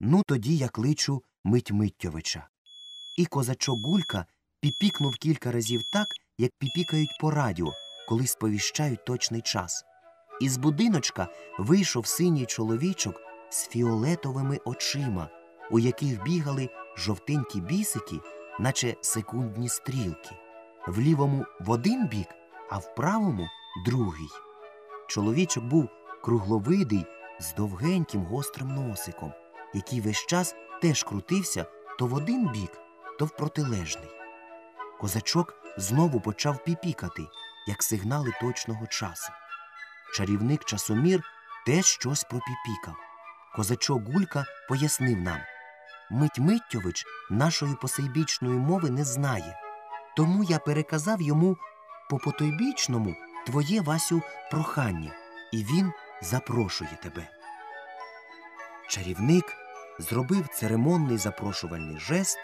Ну, тоді я кличу Мить Миттєвича. І козачок Гулька піпікнув кілька разів так, як піпікають по радіо, коли сповіщають точний час. Із будиночка вийшов синій чоловічок з фіолетовими очима, у яких бігали жовтенькі бісики, наче секундні стрілки. В лівому в один бік, а в правому другий. Чоловічок був кругловидий з довгеньким гострим носиком, який весь час теж крутився то в один бік, то в протилежний. Козачок знову почав піпікати, як сигнали точного часу. Чарівник часомір теж щось пропіпікав. Козачок Гулька пояснив нам Мить Миттєвич нашої посейбічної мови не знає, тому я переказав йому по потойбічному твоє Васю прохання, і він запрошує тебе. Чарівник зробив церемонний запрошувальний жест,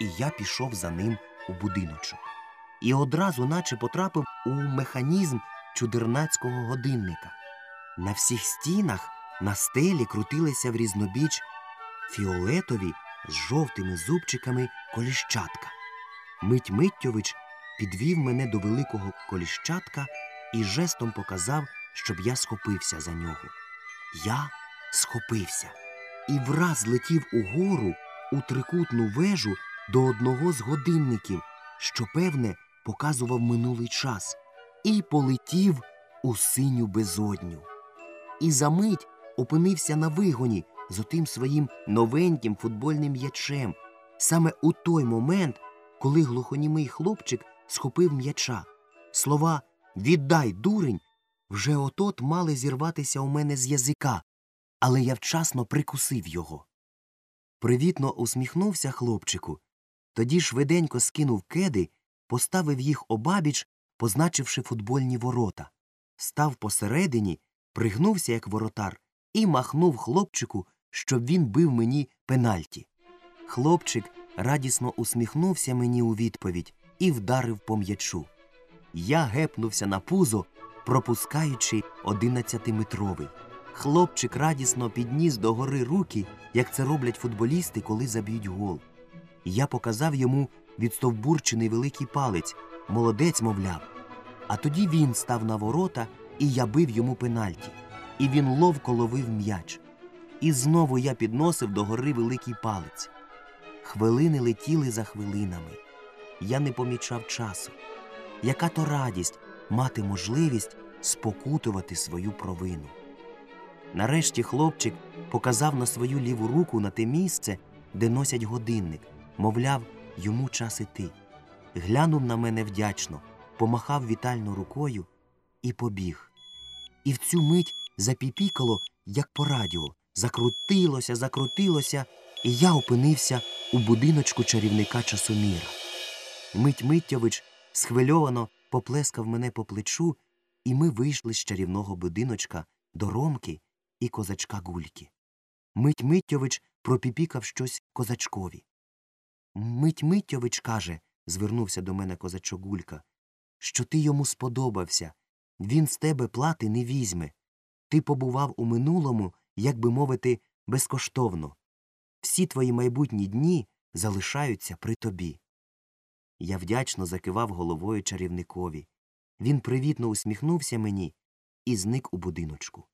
і я пішов за ним у будиночок. І одразу наче потрапив у механізм чудернацького годинника. На всіх стінах на стелі крутилися в різнобіч фіолетові з жовтими зубчиками коліщатка. Мить Миттєвич підвів мене до великого коліщатка і жестом показав, щоб я схопився за нього. Я схопився і враз летів угору у трикутну вежу до одного з годинників, що, певне, показував минулий час, і полетів у синю безодню. І за мить опинився на вигоні з отим своїм новеньким футбольним м'ячем, саме у той момент, коли глухонімий хлопчик схопив м'яча. Слова Віддай, дурень вже отот мали зірватися у мене з язика, але я вчасно прикусив його. Привітно усміхнувся хлопчику, тоді швиденько скинув кеди, поставив їх обабіч, позначивши футбольні ворота, став посередині, пригнувся, як воротар, і махнув хлопчику, щоб він бив мені пенальті. Хлопчик радісно усміхнувся мені у відповідь і вдарив по м'ячу. Я гепнувся на пузо, пропускаючи одинадцятиметровий. Хлопчик радісно підніс догори руки, як це роблять футболісти, коли заб'ють гол. Я показав йому відстовбурчений великий палець, молодець, мовляв. А тоді він став на ворота, і я бив йому пенальті. І він ловко ловив м'яч. І знову я підносив догори великий палець. Хвилини летіли за хвилинами. Я не помічав часу. Яка то радість мати можливість спокутувати свою провину. Нарешті хлопчик показав на свою ліву руку на те місце, де носять годинник, мовляв, йому час іти. Глянув на мене вдячно, помахав вітально рукою і побіг. І в цю мить запіпікало, як по радіо, закрутилося, закрутилося, і я опинився у будиночку чарівника часоміра. Мить Миттєвич схвильовано поплескав мене по плечу, і ми вийшли з чарівного будиночка до Ромки і козачка Гульки. Мить Миттєвич пропіпікав щось козачкові. Мить Миттєвич каже, звернувся до мене козачок Гулька, що ти йому сподобався. Він з тебе плати не візьме. Ти побував у минулому, як би мовити, безкоштовно. Всі твої майбутні дні залишаються при тобі. Я вдячно закивав головою чарівникові. Він привітно усміхнувся мені і зник у будиночку.